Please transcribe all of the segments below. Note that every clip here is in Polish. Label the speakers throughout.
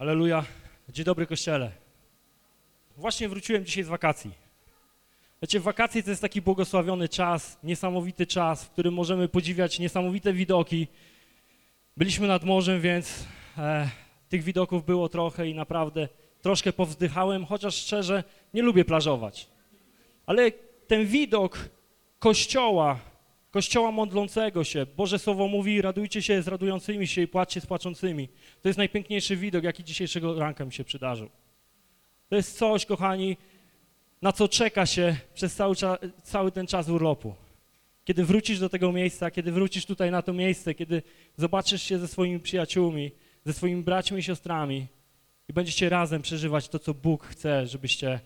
Speaker 1: Aleluja. Dzień dobry, Kościele. Właśnie wróciłem dzisiaj z wakacji. Wiecie, wakacje to jest taki błogosławiony czas, niesamowity czas, w którym możemy podziwiać niesamowite widoki. Byliśmy nad morzem, więc e, tych widoków było trochę i naprawdę troszkę powzdychałem, chociaż szczerze nie lubię plażować. Ale ten widok kościoła, kościoła modlącego się, Boże Słowo mówi, radujcie się z radującymi się i płaczcie z płaczącymi. To jest najpiękniejszy widok, jaki dzisiejszego ranka mi się przydarzył. To jest coś, kochani, na co czeka się przez cały, cały ten czas urlopu. Kiedy wrócisz do tego miejsca, kiedy wrócisz tutaj na to miejsce, kiedy zobaczysz się ze swoimi przyjaciółmi, ze swoimi braćmi i siostrami i będziecie razem przeżywać to, co Bóg chce, żebyście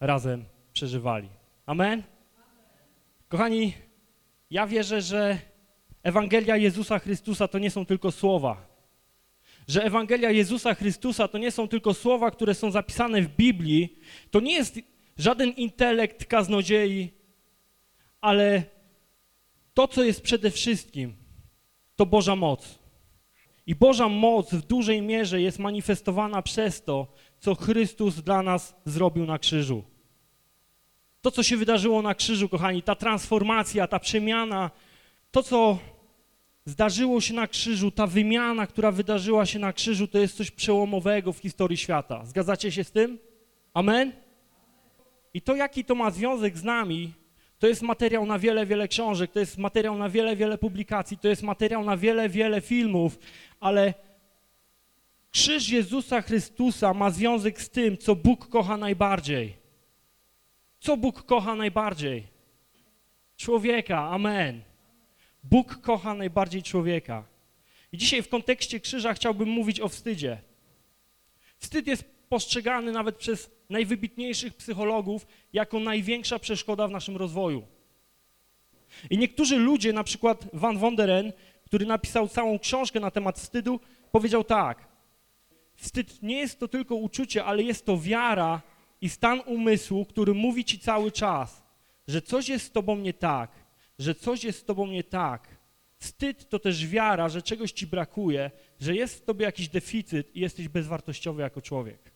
Speaker 1: razem przeżywali. Amen? Kochani, ja wierzę, że Ewangelia Jezusa Chrystusa to nie są tylko słowa. Że Ewangelia Jezusa Chrystusa to nie są tylko słowa, które są zapisane w Biblii, to nie jest żaden intelekt kaznodziei, ale to, co jest przede wszystkim, to Boża moc. I Boża moc w dużej mierze jest manifestowana przez to, co Chrystus dla nas zrobił na krzyżu. To, co się wydarzyło na krzyżu, kochani, ta transformacja, ta przemiana, to, co zdarzyło się na krzyżu, ta wymiana, która wydarzyła się na krzyżu, to jest coś przełomowego w historii świata. Zgadzacie się z tym? Amen? I to, jaki to ma związek z nami, to jest materiał na wiele, wiele książek, to jest materiał na wiele, wiele publikacji, to jest materiał na wiele, wiele filmów, ale krzyż Jezusa Chrystusa ma związek z tym, co Bóg kocha najbardziej. Co Bóg kocha najbardziej? Człowieka, amen. Bóg kocha najbardziej człowieka. I dzisiaj w kontekście krzyża chciałbym mówić o wstydzie. Wstyd jest postrzegany nawet przez najwybitniejszych psychologów jako największa przeszkoda w naszym rozwoju. I niektórzy ludzie, na przykład Van Wonderen, który napisał całą książkę na temat wstydu, powiedział tak. Wstyd nie jest to tylko uczucie, ale jest to wiara i stan umysłu, który mówi ci cały czas, że coś jest z tobą nie tak, że coś jest z tobą nie tak. Wstyd to też wiara, że czegoś ci brakuje, że jest w tobie jakiś deficyt i jesteś bezwartościowy jako człowiek.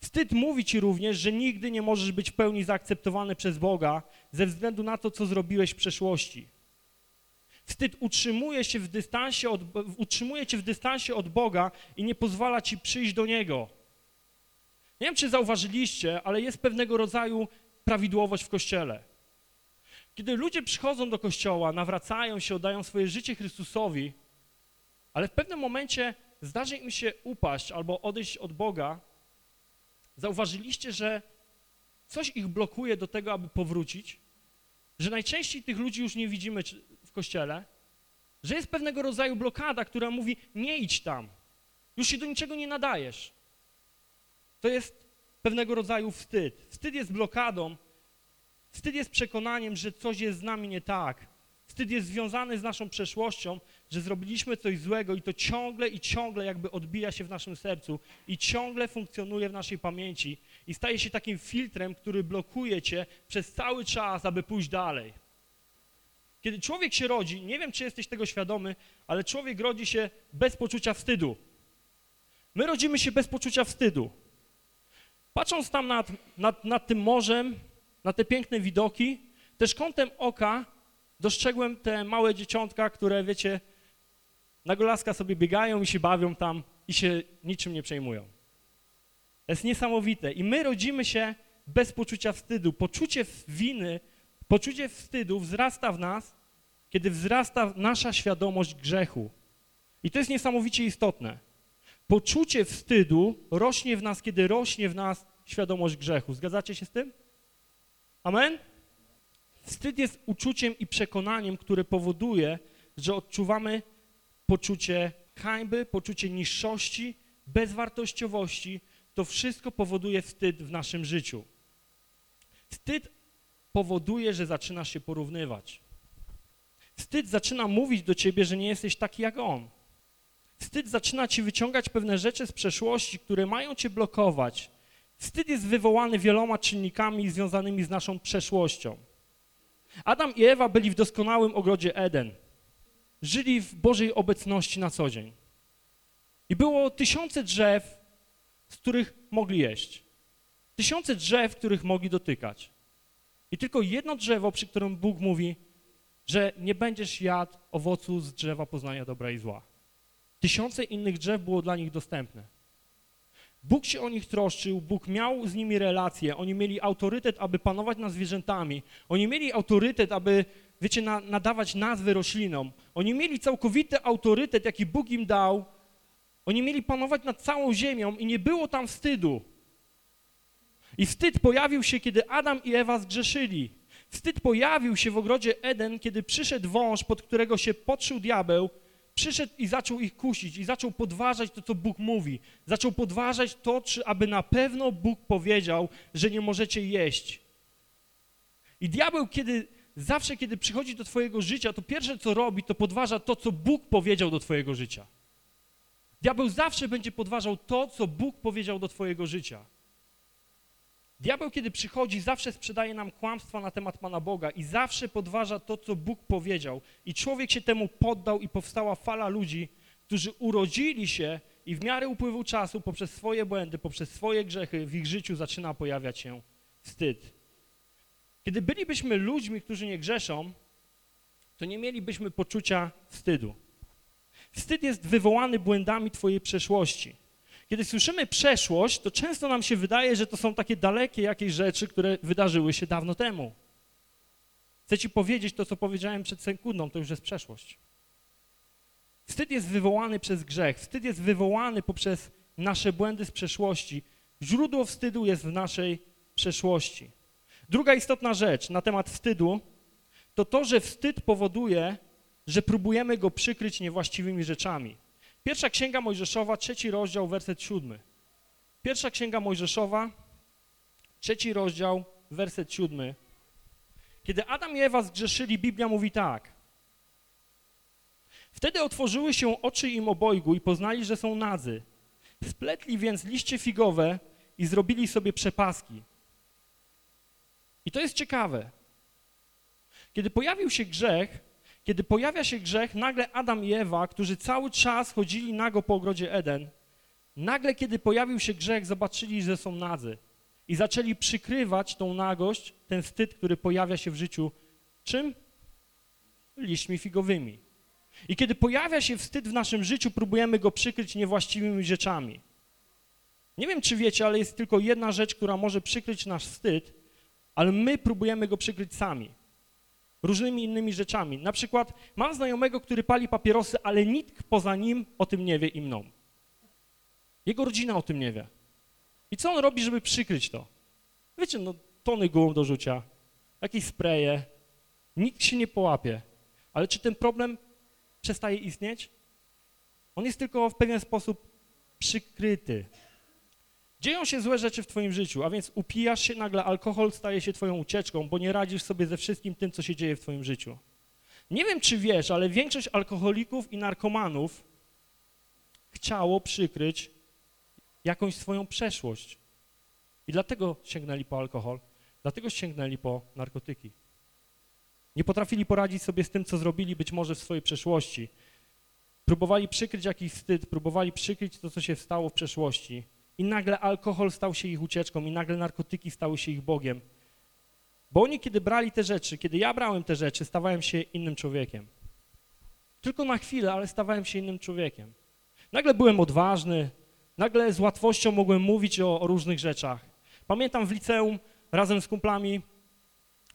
Speaker 1: Wstyd mówi ci również, że nigdy nie możesz być w pełni zaakceptowany przez Boga ze względu na to, co zrobiłeś w przeszłości. Wstyd utrzymuje, się w dystansie od, utrzymuje cię w dystansie od Boga i nie pozwala ci przyjść do Niego. Nie wiem, czy zauważyliście, ale jest pewnego rodzaju prawidłowość w Kościele. Kiedy ludzie przychodzą do Kościoła, nawracają się, oddają swoje życie Chrystusowi, ale w pewnym momencie zdarzy im się upaść albo odejść od Boga, zauważyliście, że coś ich blokuje do tego, aby powrócić, że najczęściej tych ludzi już nie widzimy w Kościele, że jest pewnego rodzaju blokada, która mówi nie idź tam, już się do niczego nie nadajesz. To jest pewnego rodzaju wstyd. Wstyd jest blokadą, wstyd jest przekonaniem, że coś jest z nami nie tak. Wstyd jest związany z naszą przeszłością, że zrobiliśmy coś złego i to ciągle i ciągle jakby odbija się w naszym sercu i ciągle funkcjonuje w naszej pamięci i staje się takim filtrem, który blokuje cię przez cały czas, aby pójść dalej. Kiedy człowiek się rodzi, nie wiem, czy jesteś tego świadomy, ale człowiek rodzi się bez poczucia wstydu. My rodzimy się bez poczucia wstydu. Patrząc tam nad, nad, nad tym morzem, na te piękne widoki, też kątem oka dostrzegłem te małe dzieciątka, które, wiecie, na golaska sobie biegają i się bawią tam i się niczym nie przejmują. To jest niesamowite. I my rodzimy się bez poczucia wstydu. Poczucie winy, poczucie wstydu wzrasta w nas, kiedy wzrasta nasza świadomość grzechu. I to jest niesamowicie istotne. Poczucie wstydu rośnie w nas, kiedy rośnie w nas świadomość grzechu. Zgadzacie się z tym? Amen? Wstyd jest uczuciem i przekonaniem, które powoduje, że odczuwamy poczucie hańby, poczucie niższości, bezwartościowości. To wszystko powoduje wstyd w naszym życiu. Wstyd powoduje, że zaczynasz się porównywać. Wstyd zaczyna mówić do ciebie, że nie jesteś taki jak on. Wstyd zaczyna ci wyciągać pewne rzeczy z przeszłości, które mają cię blokować. Wstyd jest wywołany wieloma czynnikami związanymi z naszą przeszłością. Adam i Ewa byli w doskonałym ogrodzie Eden. Żyli w Bożej obecności na co dzień. I było tysiące drzew, z których mogli jeść. Tysiące drzew, których mogli dotykać. I tylko jedno drzewo, przy którym Bóg mówi, że nie będziesz jadł owocu z drzewa poznania dobra i zła. Tysiące innych drzew było dla nich dostępne. Bóg się o nich troszczył, Bóg miał z nimi relacje, oni mieli autorytet, aby panować nad zwierzętami, oni mieli autorytet, aby, wiecie, na, nadawać nazwy roślinom, oni mieli całkowity autorytet, jaki Bóg im dał, oni mieli panować nad całą ziemią i nie było tam wstydu. I wstyd pojawił się, kiedy Adam i Ewa zgrzeszyli. Wstyd pojawił się w ogrodzie Eden, kiedy przyszedł wąż, pod którego się podszył diabeł, przyszedł i zaczął ich kusić i zaczął podważać to, co Bóg mówi. Zaczął podważać to, czy aby na pewno Bóg powiedział, że nie możecie jeść. I diabeł, kiedy zawsze, kiedy przychodzi do twojego życia, to pierwsze, co robi, to podważa to, co Bóg powiedział do twojego życia. Diabeł zawsze będzie podważał to, co Bóg powiedział do twojego życia. Diabeł, kiedy przychodzi, zawsze sprzedaje nam kłamstwa na temat Pana Boga i zawsze podważa to, co Bóg powiedział. I człowiek się temu poddał i powstała fala ludzi, którzy urodzili się i w miarę upływu czasu poprzez swoje błędy, poprzez swoje grzechy w ich życiu zaczyna pojawiać się wstyd. Kiedy bylibyśmy ludźmi, którzy nie grzeszą, to nie mielibyśmy poczucia wstydu. Wstyd jest wywołany błędami twojej przeszłości. Kiedy słyszymy przeszłość, to często nam się wydaje, że to są takie dalekie jakieś rzeczy, które wydarzyły się dawno temu. Chcę ci powiedzieć to, co powiedziałem przed sekundą, to już jest przeszłość. Wstyd jest wywołany przez grzech, wstyd jest wywołany poprzez nasze błędy z przeszłości. Źródło wstydu jest w naszej przeszłości. Druga istotna rzecz na temat wstydu to to, że wstyd powoduje, że próbujemy go przykryć niewłaściwymi rzeczami. Pierwsza Księga Mojżeszowa, trzeci rozdział, werset siódmy. Pierwsza Księga Mojżeszowa, trzeci rozdział, werset siódmy. Kiedy Adam i Ewa zgrzeszyli, Biblia mówi tak. Wtedy otworzyły się oczy im obojgu i poznali, że są nadzy. Spletli więc liście figowe i zrobili sobie przepaski. I to jest ciekawe. Kiedy pojawił się grzech, kiedy pojawia się grzech, nagle Adam i Ewa, którzy cały czas chodzili nago po ogrodzie Eden, nagle kiedy pojawił się grzech, zobaczyli, że są nadzy i zaczęli przykrywać tą nagość, ten wstyd, który pojawia się w życiu, czym? Liśćmi figowymi. I kiedy pojawia się wstyd w naszym życiu, próbujemy go przykryć niewłaściwymi rzeczami. Nie wiem, czy wiecie, ale jest tylko jedna rzecz, która może przykryć nasz wstyd, ale my próbujemy go przykryć sami różnymi innymi rzeczami. Na przykład mam znajomego, który pali papierosy, ale nikt poza nim o tym nie wie i mną. Jego rodzina o tym nie wie. I co on robi, żeby przykryć to? Wiecie, no tony gum do rzucia, jakieś spreje, nikt się nie połapie. Ale czy ten problem przestaje istnieć? On jest tylko w pewien sposób przykryty. Dzieją się złe rzeczy w twoim życiu, a więc upijasz się, nagle alkohol staje się twoją ucieczką, bo nie radzisz sobie ze wszystkim tym, co się dzieje w twoim życiu. Nie wiem, czy wiesz, ale większość alkoholików i narkomanów chciało przykryć jakąś swoją przeszłość. I dlatego sięgnęli po alkohol, dlatego sięgnęli po narkotyki. Nie potrafili poradzić sobie z tym, co zrobili być może w swojej przeszłości. Próbowali przykryć jakiś wstyd, próbowali przykryć to, co się stało w przeszłości, i nagle alkohol stał się ich ucieczką i nagle narkotyki stały się ich Bogiem. Bo oni, kiedy brali te rzeczy, kiedy ja brałem te rzeczy, stawałem się innym człowiekiem. Tylko na chwilę, ale stawałem się innym człowiekiem. Nagle byłem odważny, nagle z łatwością mogłem mówić o, o różnych rzeczach. Pamiętam w liceum razem z kumplami,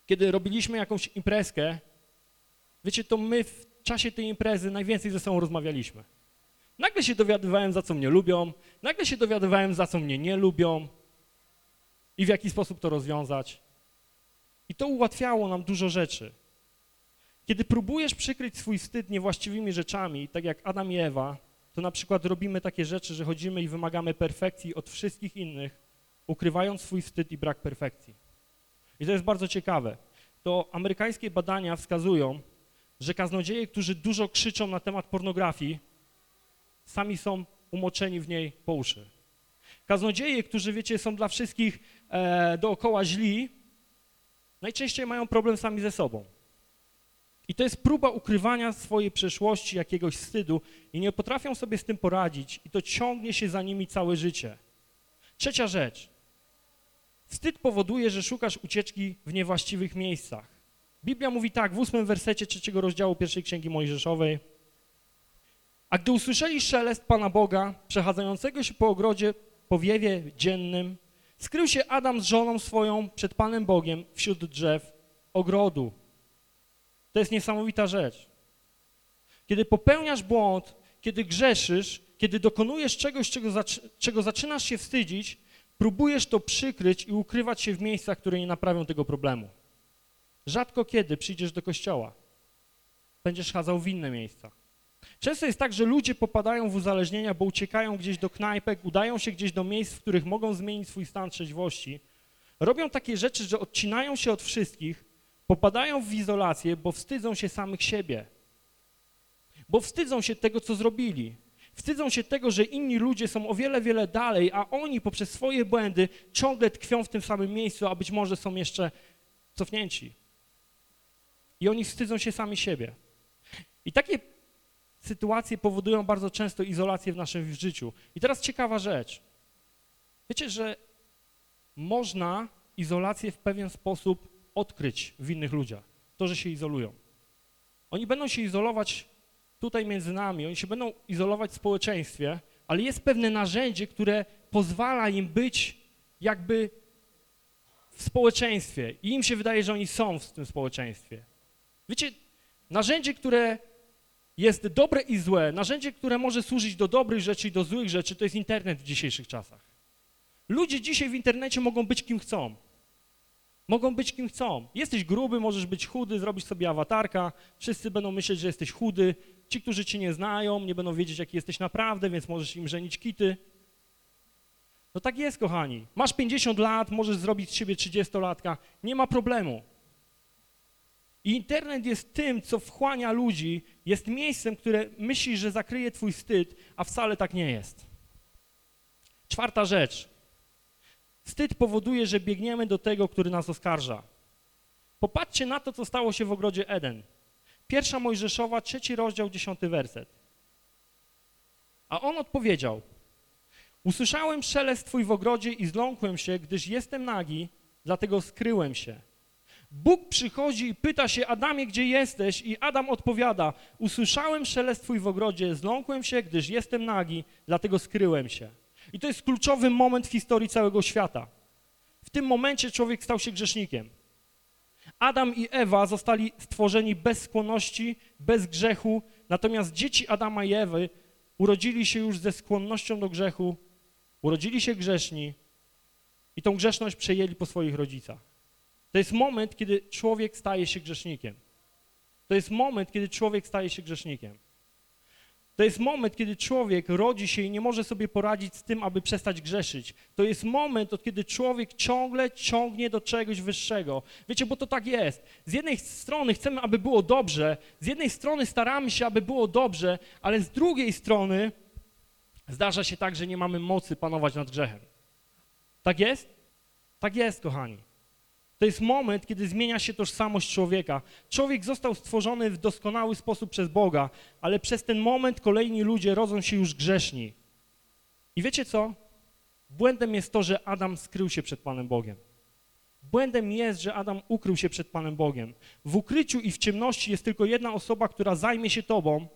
Speaker 1: kiedy robiliśmy jakąś imprezkę, wiecie, to my w czasie tej imprezy najwięcej ze sobą rozmawialiśmy. Nagle się dowiadywałem, za co mnie lubią, nagle się dowiadywałem, za co mnie nie lubią i w jaki sposób to rozwiązać. I to ułatwiało nam dużo rzeczy. Kiedy próbujesz przykryć swój wstyd niewłaściwymi rzeczami, tak jak Adam i Ewa, to na przykład robimy takie rzeczy, że chodzimy i wymagamy perfekcji od wszystkich innych, ukrywając swój wstyd i brak perfekcji. I to jest bardzo ciekawe. To amerykańskie badania wskazują, że kaznodzieje, którzy dużo krzyczą na temat pornografii, sami są umoczeni w niej po uszy. Kaznodzieje, którzy, wiecie, są dla wszystkich e, dookoła źli, najczęściej mają problem sami ze sobą. I to jest próba ukrywania swojej przeszłości, jakiegoś wstydu i nie potrafią sobie z tym poradzić i to ciągnie się za nimi całe życie. Trzecia rzecz. Wstyd powoduje, że szukasz ucieczki w niewłaściwych miejscach. Biblia mówi tak w ósmym wersecie trzeciego rozdziału pierwszej Księgi Mojżeszowej. A gdy usłyszeli szelest Pana Boga, przechadzającego się po ogrodzie powiewie dziennym, skrył się Adam z żoną swoją przed Panem Bogiem wśród drzew ogrodu. To jest niesamowita rzecz. Kiedy popełniasz błąd, kiedy grzeszysz, kiedy dokonujesz czegoś, czego, czego zaczynasz się wstydzić, próbujesz to przykryć i ukrywać się w miejscach, które nie naprawią tego problemu. Rzadko kiedy przyjdziesz do kościoła. Będziesz chadzał w inne miejsca. Często jest tak, że ludzie popadają w uzależnienia, bo uciekają gdzieś do knajpek, udają się gdzieś do miejsc, w których mogą zmienić swój stan trzeźwości. Robią takie rzeczy, że odcinają się od wszystkich, popadają w izolację, bo wstydzą się samych siebie. Bo wstydzą się tego, co zrobili. Wstydzą się tego, że inni ludzie są o wiele, wiele dalej, a oni poprzez swoje błędy ciągle tkwią w tym samym miejscu, a być może są jeszcze cofnięci. I oni wstydzą się sami siebie. I takie sytuacje powodują bardzo często izolację w naszym życiu. I teraz ciekawa rzecz. Wiecie, że można izolację w pewien sposób odkryć w innych ludziach. To, że się izolują. Oni będą się izolować tutaj między nami, oni się będą izolować w społeczeństwie, ale jest pewne narzędzie, które pozwala im być jakby w społeczeństwie i im się wydaje, że oni są w tym społeczeństwie. Wiecie, narzędzie, które jest dobre i złe, narzędzie, które może służyć do dobrych rzeczy i do złych rzeczy, to jest internet w dzisiejszych czasach. Ludzie dzisiaj w internecie mogą być kim chcą. Mogą być kim chcą. Jesteś gruby, możesz być chudy, zrobić sobie awatarka, wszyscy będą myśleć, że jesteś chudy. Ci, którzy cię nie znają, nie będą wiedzieć, jaki jesteś naprawdę, więc możesz im żenić kity. No tak jest, kochani. Masz 50 lat, możesz zrobić z siebie 30-latka, nie ma problemu. Internet jest tym, co wchłania ludzi, jest miejscem, które myślisz, że zakryje twój wstyd, a wcale tak nie jest. Czwarta rzecz. Wstyd powoduje, że biegniemy do tego, który nas oskarża. Popatrzcie na to, co stało się w ogrodzie Eden. Pierwsza Mojżeszowa, trzeci rozdział, dziesiąty werset. A on odpowiedział, usłyszałem szelest twój w ogrodzie i zląkłem się, gdyż jestem nagi, dlatego skryłem się. Bóg przychodzi i pyta się, Adamie, gdzie jesteś? I Adam odpowiada, usłyszałem szelest twój w ogrodzie, zląkłem się, gdyż jestem nagi, dlatego skryłem się. I to jest kluczowy moment w historii całego świata. W tym momencie człowiek stał się grzesznikiem. Adam i Ewa zostali stworzeni bez skłonności, bez grzechu, natomiast dzieci Adama i Ewy urodzili się już ze skłonnością do grzechu, urodzili się grzeszni i tą grzeszność przejęli po swoich rodzicach. To jest moment, kiedy człowiek staje się grzesznikiem. To jest moment, kiedy człowiek staje się grzesznikiem. To jest moment, kiedy człowiek rodzi się i nie może sobie poradzić z tym, aby przestać grzeszyć. To jest moment, od kiedy człowiek ciągle ciągnie do czegoś wyższego. Wiecie, bo to tak jest. Z jednej strony chcemy, aby było dobrze, z jednej strony staramy się, aby było dobrze, ale z drugiej strony zdarza się tak, że nie mamy mocy panować nad grzechem. Tak jest? Tak jest, kochani. To jest moment, kiedy zmienia się tożsamość człowieka. Człowiek został stworzony w doskonały sposób przez Boga, ale przez ten moment kolejni ludzie rodzą się już grzeszni. I wiecie co? Błędem jest to, że Adam skrył się przed Panem Bogiem. Błędem jest, że Adam ukrył się przed Panem Bogiem. W ukryciu i w ciemności jest tylko jedna osoba, która zajmie się tobą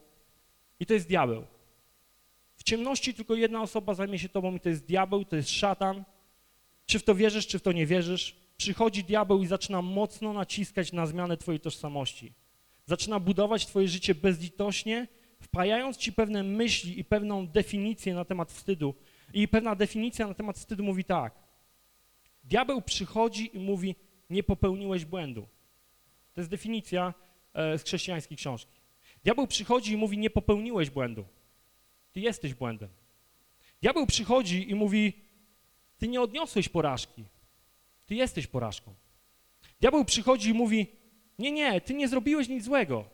Speaker 1: i to jest diabeł. W ciemności tylko jedna osoba zajmie się tobą i to jest diabeł, to jest szatan. Czy w to wierzysz, czy w to nie wierzysz? Przychodzi diabeł i zaczyna mocno naciskać na zmianę twojej tożsamości. Zaczyna budować twoje życie bezlitośnie, wpajając ci pewne myśli i pewną definicję na temat wstydu. I pewna definicja na temat wstydu mówi tak. Diabeł przychodzi i mówi, nie popełniłeś błędu. To jest definicja e, z chrześcijańskiej książki. Diabeł przychodzi i mówi, nie popełniłeś błędu. Ty jesteś błędem. Diabeł przychodzi i mówi, ty nie odniosłeś porażki. Ty jesteś porażką. Diabeł przychodzi i mówi, nie, nie, ty nie zrobiłeś nic złego.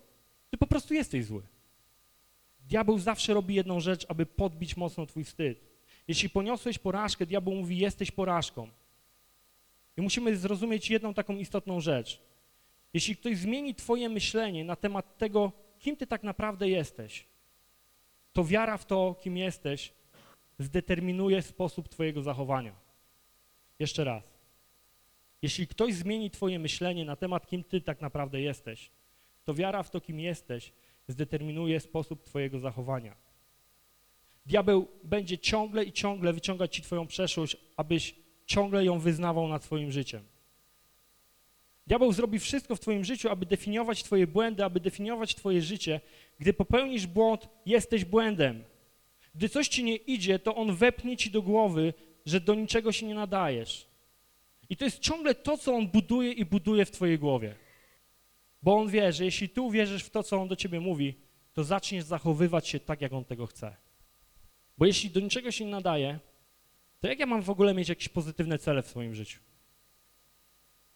Speaker 1: Ty po prostu jesteś zły. Diabeł zawsze robi jedną rzecz, aby podbić mocno twój wstyd. Jeśli poniosłeś porażkę, diabeł mówi, jesteś porażką. I musimy zrozumieć jedną taką istotną rzecz. jeśli ktoś zmieni twoje myślenie na temat tego, kim ty tak naprawdę jesteś, to wiara w to, kim jesteś, zdeterminuje sposób twojego zachowania. Jeszcze raz. Jeśli ktoś zmieni twoje myślenie na temat, kim ty tak naprawdę jesteś, to wiara w to, kim jesteś, zdeterminuje sposób twojego zachowania. Diabeł będzie ciągle i ciągle wyciągać ci twoją przeszłość, abyś ciągle ją wyznawał nad swoim życiem. Diabeł zrobi wszystko w twoim życiu, aby definiować twoje błędy, aby definiować twoje życie. Gdy popełnisz błąd, jesteś błędem. Gdy coś ci nie idzie, to on wepnie ci do głowy, że do niczego się nie nadajesz. I to jest ciągle to, co on buduje i buduje w twojej głowie. Bo on wie, że jeśli ty uwierzysz w to, co on do ciebie mówi, to zaczniesz zachowywać się tak, jak on tego chce. Bo jeśli do niczego się nie nadaje, to jak ja mam w ogóle mieć jakieś pozytywne cele w swoim życiu?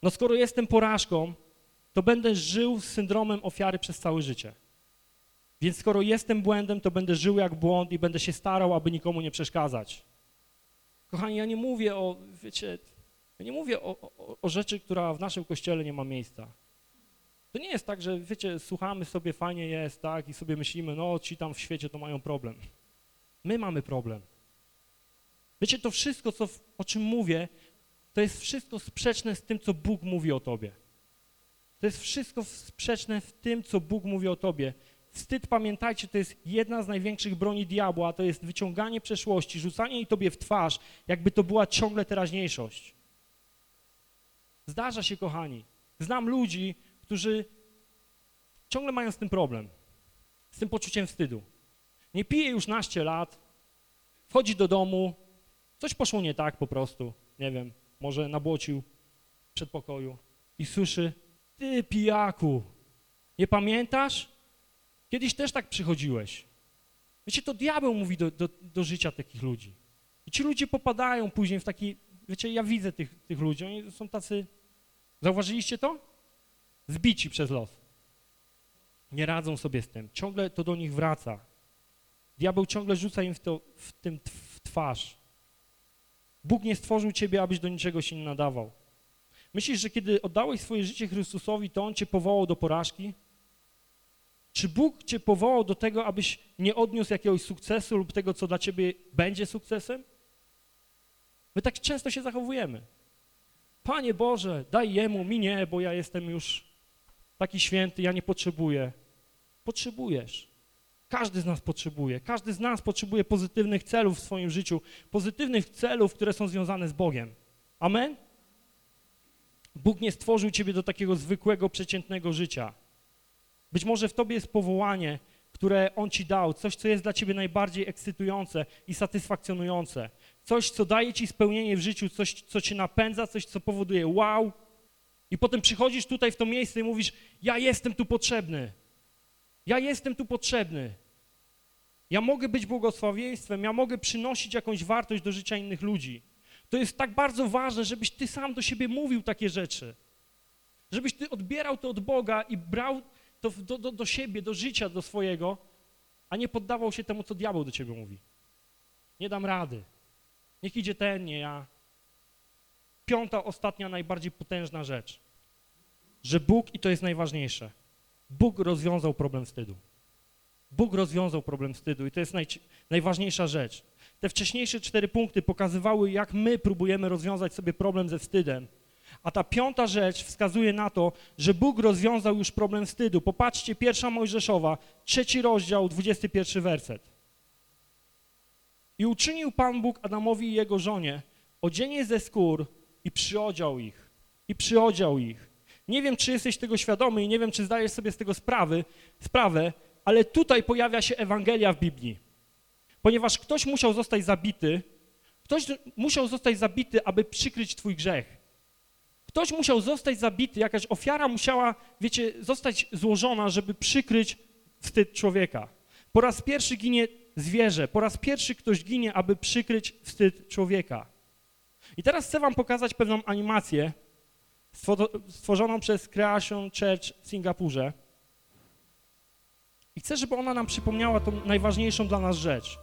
Speaker 1: No skoro jestem porażką, to będę żył z syndromem ofiary przez całe życie. Więc skoro jestem błędem, to będę żył jak błąd i będę się starał, aby nikomu nie przeszkadzać. Kochani, ja nie mówię o, wiecie, ja nie mówię o, o, o rzeczy, która w naszym kościele nie ma miejsca. To nie jest tak, że wiecie, słuchamy sobie, fajnie jest, tak, i sobie myślimy, no ci tam w świecie to mają problem. My mamy problem. Wiecie, to wszystko, co, o czym mówię, to jest wszystko sprzeczne z tym, co Bóg mówi o tobie. To jest wszystko sprzeczne w tym, co Bóg mówi o tobie. Wstyd, pamiętajcie, to jest jedna z największych broni diabła, to jest wyciąganie przeszłości, rzucanie jej tobie w twarz, jakby to była ciągle teraźniejszość. Zdarza się, kochani. Znam ludzi, którzy ciągle mają z tym problem, z tym poczuciem wstydu. Nie pije już naście lat, wchodzi do domu, coś poszło nie tak po prostu, nie wiem, może nabłocił w przedpokoju i słyszy, ty pijaku, nie pamiętasz? Kiedyś też tak przychodziłeś. Wiecie, to diabeł mówi do, do, do życia takich ludzi. I ci ludzie popadają później w taki, wiecie, ja widzę tych, tych ludzi, oni są tacy, zauważyliście to? Zbici przez los. Nie radzą sobie z tym, ciągle to do nich wraca. Diabeł ciągle rzuca im w, to, w tym w twarz. Bóg nie stworzył ciebie, abyś do niczego się nie nadawał. Myślisz, że kiedy oddałeś swoje życie Chrystusowi, to On cię powołał do porażki? Czy Bóg cię powołał do tego, abyś nie odniósł jakiegoś sukcesu lub tego, co dla ciebie będzie sukcesem? My tak często się zachowujemy. Panie Boże, daj Jemu, mi nie, bo ja jestem już taki święty, ja nie potrzebuję. Potrzebujesz. Każdy z nas potrzebuje. Każdy z nas potrzebuje pozytywnych celów w swoim życiu, pozytywnych celów, które są związane z Bogiem. Amen? Bóg nie stworzył ciebie do takiego zwykłego, przeciętnego życia. Być może w tobie jest powołanie, które On ci dał, coś, co jest dla ciebie najbardziej ekscytujące i satysfakcjonujące. Coś, co daje ci spełnienie w życiu, coś, co cię napędza, coś, co powoduje wow. I potem przychodzisz tutaj w to miejsce i mówisz, ja jestem tu potrzebny. Ja jestem tu potrzebny. Ja mogę być błogosławieństwem, ja mogę przynosić jakąś wartość do życia innych ludzi. To jest tak bardzo ważne, żebyś ty sam do siebie mówił takie rzeczy. Żebyś ty odbierał to od Boga i brał to do, do, do siebie, do życia, do swojego, a nie poddawał się temu, co diabeł do ciebie mówi. Nie dam rady. Niech idzie ten, nie ja. Piąta, ostatnia, najbardziej potężna rzecz. Że Bóg, i to jest najważniejsze, Bóg rozwiązał problem wstydu. Bóg rozwiązał problem wstydu i to jest naj, najważniejsza rzecz. Te wcześniejsze cztery punkty pokazywały, jak my próbujemy rozwiązać sobie problem ze wstydem. A ta piąta rzecz wskazuje na to, że Bóg rozwiązał już problem wstydu. Popatrzcie, pierwsza Mojżeszowa, trzeci rozdział, 21 werset. I uczynił Pan Bóg Adamowi i jego żonie odzienie ze skór i przyodział ich. I przyodział ich. Nie wiem, czy jesteś tego świadomy i nie wiem, czy zdajesz sobie z tego sprawy, sprawę, ale tutaj pojawia się Ewangelia w Biblii. Ponieważ ktoś musiał zostać zabity, ktoś musiał zostać zabity, aby przykryć twój grzech. Ktoś musiał zostać zabity, jakaś ofiara musiała, wiecie, zostać złożona, żeby przykryć wstyd człowieka. Po raz pierwszy ginie zwierzę, po raz pierwszy ktoś ginie, aby przykryć wstyd człowieka. I teraz chcę wam pokazać pewną animację stworzoną przez Creation Church w Singapurze. I chcę, żeby ona nam przypomniała tą najważniejszą dla nas rzecz.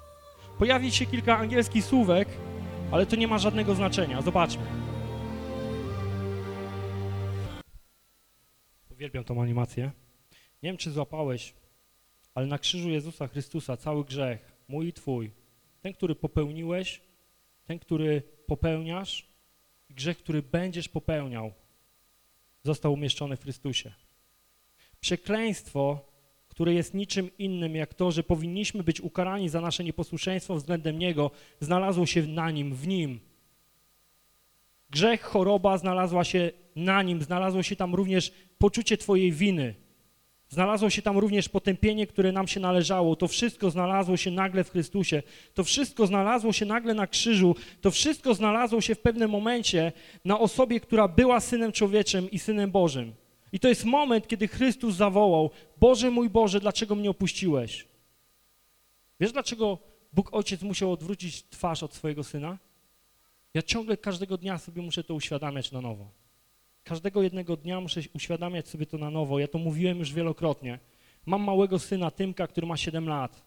Speaker 1: Pojawi się kilka angielskich słówek, ale to nie ma żadnego znaczenia. Zobaczmy. Uwielbiam tą animację. Nie wiem, czy złapałeś, ale na krzyżu Jezusa Chrystusa cały grzech, mój i twój, ten, który popełniłeś, ten, który popełniasz, grzech, który będziesz popełniał, został umieszczony w Chrystusie. Przekleństwo, które jest niczym innym jak to, że powinniśmy być ukarani za nasze nieposłuszeństwo względem Niego, znalazło się na Nim, w Nim. Grzech, choroba znalazła się na Nim, znalazło się tam również poczucie Twojej winy. Znalazło się tam również potępienie, które nam się należało. To wszystko znalazło się nagle w Chrystusie. To wszystko znalazło się nagle na krzyżu. To wszystko znalazło się w pewnym momencie na osobie, która była Synem Człowieczym i Synem Bożym. I to jest moment, kiedy Chrystus zawołał, Boże mój Boże, dlaczego mnie opuściłeś? Wiesz, dlaczego Bóg Ojciec musiał odwrócić twarz od swojego Syna? Ja ciągle każdego dnia sobie muszę to uświadamiać na nowo. Każdego jednego dnia muszę uświadamiać sobie to na nowo. Ja to mówiłem już wielokrotnie. Mam małego syna, Tymka, który ma 7 lat.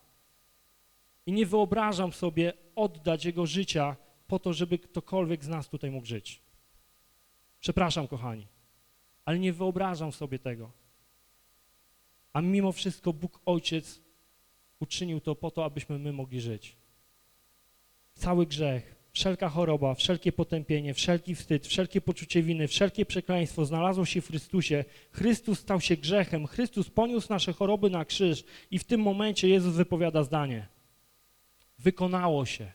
Speaker 1: I nie wyobrażam sobie oddać jego życia po to, żeby ktokolwiek z nas tutaj mógł żyć. Przepraszam, kochani, ale nie wyobrażam sobie tego. A mimo wszystko Bóg Ojciec uczynił to po to, abyśmy my mogli żyć. Cały grzech, wszelka choroba, wszelkie potępienie, wszelki wstyd, wszelkie poczucie winy, wszelkie przekleństwo znalazło się w Chrystusie. Chrystus stał się grzechem, Chrystus poniósł nasze choroby na krzyż i w tym momencie Jezus wypowiada zdanie. Wykonało się.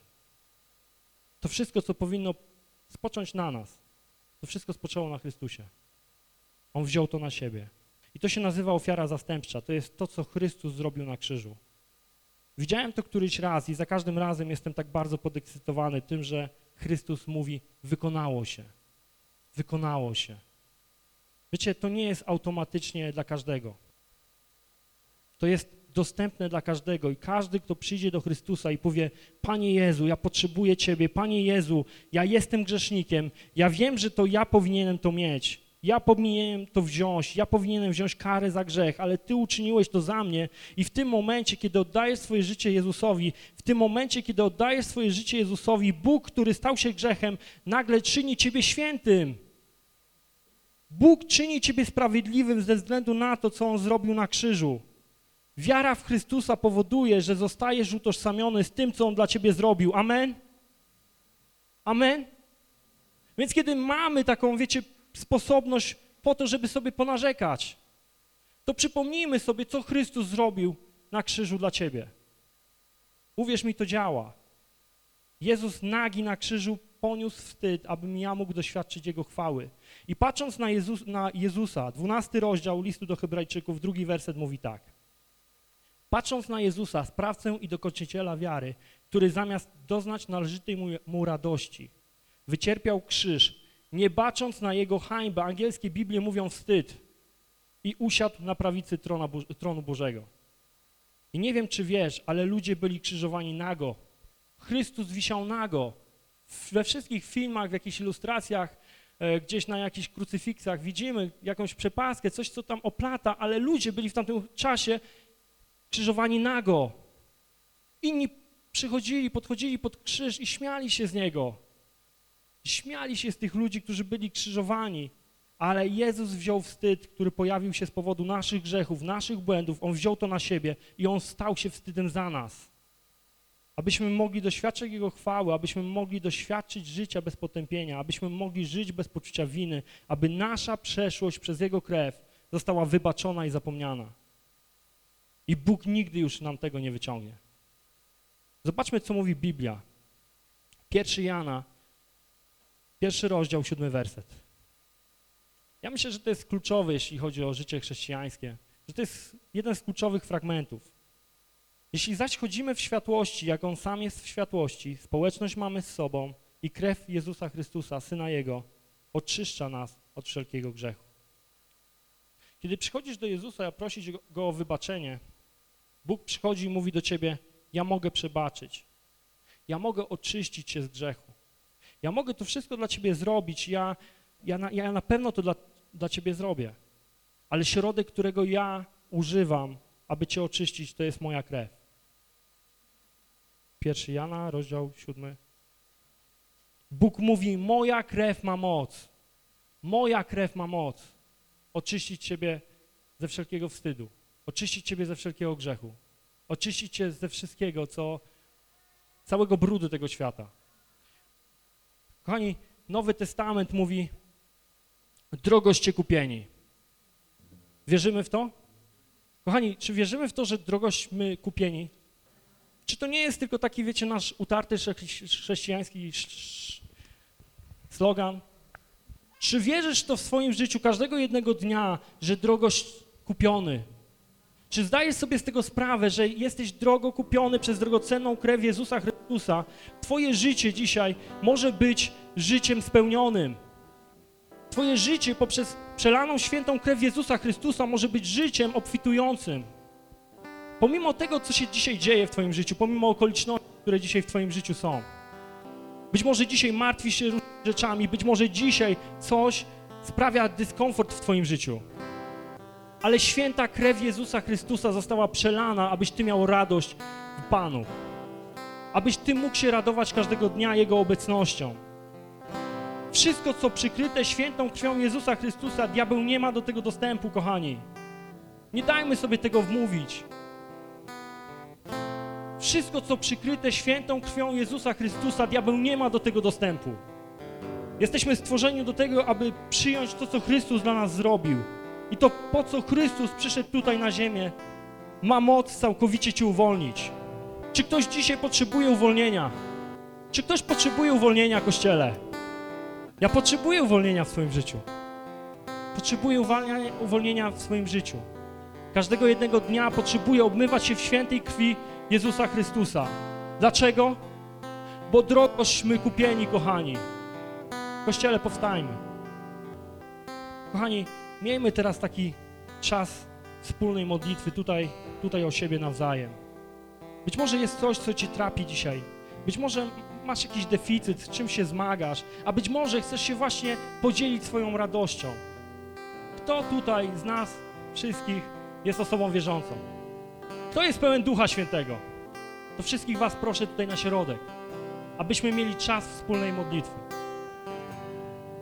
Speaker 1: To wszystko, co powinno spocząć na nas, to wszystko spoczęło na Chrystusie. On wziął to na siebie. I to się nazywa ofiara zastępcza. To jest to, co Chrystus zrobił na krzyżu. Widziałem to któryś raz i za każdym razem jestem tak bardzo podekscytowany tym, że Chrystus mówi, wykonało się. Wykonało się. Wiecie, to nie jest automatycznie dla każdego. To jest dostępne dla każdego i każdy, kto przyjdzie do Chrystusa i powie, Panie Jezu, ja potrzebuję Ciebie, Panie Jezu, ja jestem grzesznikiem, ja wiem, że to ja powinienem to mieć, ja powinienem to wziąć, ja powinienem wziąć karę za grzech, ale Ty uczyniłeś to za mnie i w tym momencie, kiedy oddajesz swoje życie Jezusowi, w tym momencie, kiedy oddajesz swoje życie Jezusowi, Bóg, który stał się grzechem, nagle czyni Ciebie świętym. Bóg czyni Ciebie sprawiedliwym ze względu na to, co On zrobił na krzyżu. Wiara w Chrystusa powoduje, że zostajesz utożsamiony z tym, co On dla Ciebie zrobił. Amen? Amen? Więc kiedy mamy taką, wiecie, sposobność po to, żeby sobie ponarzekać, to przypomnijmy sobie, co Chrystus zrobił na krzyżu dla Ciebie. Uwierz mi, to działa. Jezus nagi na krzyżu poniósł wstyd, abym ja mógł doświadczyć Jego chwały. I patrząc na, Jezus, na Jezusa, 12 rozdział listu do hebrajczyków, drugi werset mówi tak. Patrząc na Jezusa, sprawcę i dokończyciela wiary, który zamiast doznać należytej mu, mu radości, wycierpiał krzyż, nie bacząc na jego hańbę, angielskie Biblie mówią wstyd, i usiadł na prawicy trona, tronu Bożego. I nie wiem, czy wiesz, ale ludzie byli krzyżowani nago. Chrystus wisiał nago. We wszystkich filmach, w jakichś ilustracjach, e, gdzieś na jakichś krucyfiksach widzimy jakąś przepaskę, coś, co tam oplata, ale ludzie byli w tamtym czasie krzyżowani nago. Inni przychodzili, podchodzili pod krzyż i śmiali się z Niego. Śmiali się z tych ludzi, którzy byli krzyżowani, ale Jezus wziął wstyd, który pojawił się z powodu naszych grzechów, naszych błędów. On wziął to na siebie i On stał się wstydem za nas. Abyśmy mogli doświadczyć Jego chwały, abyśmy mogli doświadczyć życia bez potępienia, abyśmy mogli żyć bez poczucia winy, aby nasza przeszłość przez Jego krew została wybaczona i zapomniana. I Bóg nigdy już nam tego nie wyciągnie. Zobaczmy, co mówi Biblia. Pierwszy Jana, pierwszy rozdział, siódmy werset. Ja myślę, że to jest kluczowe, jeśli chodzi o życie chrześcijańskie, że to jest jeden z kluczowych fragmentów. Jeśli zaś chodzimy w światłości, jak On sam jest w światłości, społeczność mamy z sobą i krew Jezusa Chrystusa, Syna Jego, oczyszcza nas od wszelkiego grzechu. Kiedy przychodzisz do Jezusa i prosisz Go o wybaczenie, Bóg przychodzi i mówi do ciebie, ja mogę przebaczyć, ja mogę oczyścić cię z grzechu, ja mogę to wszystko dla ciebie zrobić, ja, ja, na, ja na pewno to dla, dla ciebie zrobię, ale środek, którego ja używam, aby cię oczyścić, to jest moja krew. Pierwszy Jana, rozdział siódmy. Bóg mówi, moja krew ma moc, moja krew ma moc oczyścić ciebie ze wszelkiego wstydu, oczyścić ciebie ze wszelkiego grzechu, oczyścić cię ze wszystkiego, co całego brudu tego świata. Kochani, Nowy Testament mówi, drogoście kupieni. Wierzymy w to? Kochani, czy wierzymy w to, że drogośmy kupieni? Czy to nie jest tylko taki, wiecie, nasz utarty chrze- chrześcijański slogan? Czy wierzysz to w swoim życiu każdego jednego dnia, że drogość kupiony? Czy zdajesz sobie z tego sprawę, że jesteś drogo kupiony przez drogocenną krew Jezusa Chrystusa? Twoje życie dzisiaj może być życiem spełnionym. Twoje życie poprzez przelaną świętą krew Jezusa Chrystusa może być życiem obfitującym. Pomimo tego, co się dzisiaj dzieje w Twoim życiu, pomimo okoliczności, które dzisiaj w Twoim życiu są. Być może dzisiaj martwisz się różnymi rzeczami, być może dzisiaj coś sprawia dyskomfort w Twoim życiu. Ale święta krew Jezusa Chrystusa została przelana, abyś Ty miał radość w Panu. Abyś Ty mógł się radować każdego dnia Jego obecnością. Wszystko, co przykryte świętą krwią Jezusa Chrystusa, diabeł nie ma do tego dostępu, kochani. Nie dajmy sobie tego wmówić. Wszystko, co przykryte świętą krwią Jezusa Chrystusa, diabeł nie ma do tego dostępu. Jesteśmy stworzeni do tego, aby przyjąć to, co Chrystus dla nas zrobił. I to, po co Chrystus przyszedł tutaj na ziemię, ma moc całkowicie Cię uwolnić. Czy ktoś dzisiaj potrzebuje uwolnienia? Czy ktoś potrzebuje uwolnienia, Kościele? Ja potrzebuję uwolnienia w swoim życiu. Potrzebuję uwolnienia w swoim życiu. Każdego jednego dnia potrzebuję obmywać się w świętej krwi Jezusa Chrystusa. Dlaczego? Bo drogośmy kupieni, kochani. Kościele, powstajmy. Kochani, miejmy teraz taki czas wspólnej modlitwy tutaj, tutaj o siebie nawzajem. Być może jest coś, co cię trapi dzisiaj. Być może masz jakiś deficyt, z czym się zmagasz, a być może chcesz się właśnie podzielić swoją radością. Kto tutaj z nas wszystkich jest osobą wierzącą? Kto jest pełen Ducha Świętego? To wszystkich was proszę tutaj na środek, abyśmy mieli czas wspólnej modlitwy.